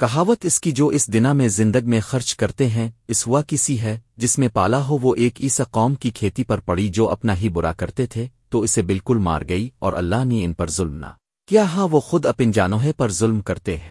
کہاوت اس کی جو اس دنا میں زندگ میں خرچ کرتے ہیں، اس ہوا کسی ہے، جس میں پالا ہو وہ ایک عیسا قوم کی کھیتی پر پڑی جو اپنا ہی برا کرتے تھے، تو اسے بالکل مار گئی اور اللہ نے ان پر ظلم نہ۔ کیا ہاں وہ خود اپن جانوہے پر ظلم کرتے ہیں۔